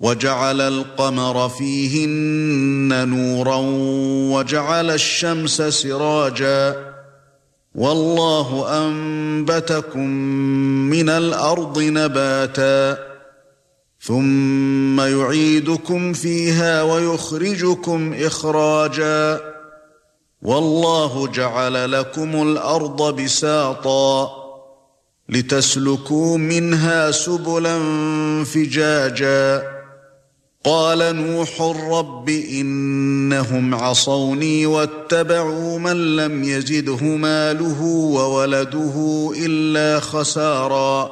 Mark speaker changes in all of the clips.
Speaker 1: وَجَعَلَ الْقَمَرَ فِيهِنَّ نُورًا وَجَعَلَ الشَّمْسَ سِرَاجًا وَاللَّهُ أَنبَتَكُم مِّنَ الْأَرْضِ نَبَاتًا ثُمَّ يُعِيدُكُمْ فِيهَا وَيُخْرِجُكُمْ إِخْرَاجًا وَاللَّهُ جَعَلَ لَكُمُ الْأَرْضَ بِسَاطًا لِتَسْلُكُوا مِنْهَا سُبُلًا فِجَاجًا قال نوح رب إنهم عصوني واتبعوا من لم يزده ماله وولده إلا خسارا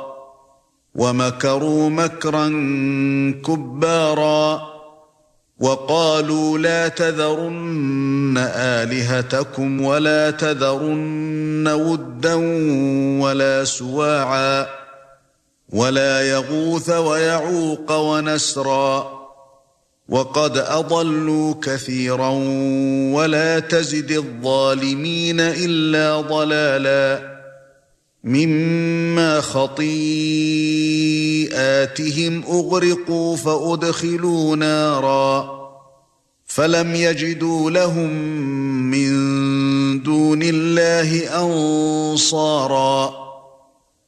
Speaker 1: ومكروا مكرا كبارا وقالوا لا تذرن آلهتكم ولا تذرن ودا ولا سواعا ولا يغوث ويعوق ونسرا وَقَدْ أَضَلُّوا كَثِيرًا وَلَا تَزِدِ الظَّالِمِينَ إِلَّا ضَلَالًا مِمَّا خَطِيئَاتِهِمْ أُغْرِقُوا فَأُدْخِلُوا نَارًا فَلَمْ يَجِدُوا لَهُم مِّن دُونِ اللَّهِ أَنصَارًا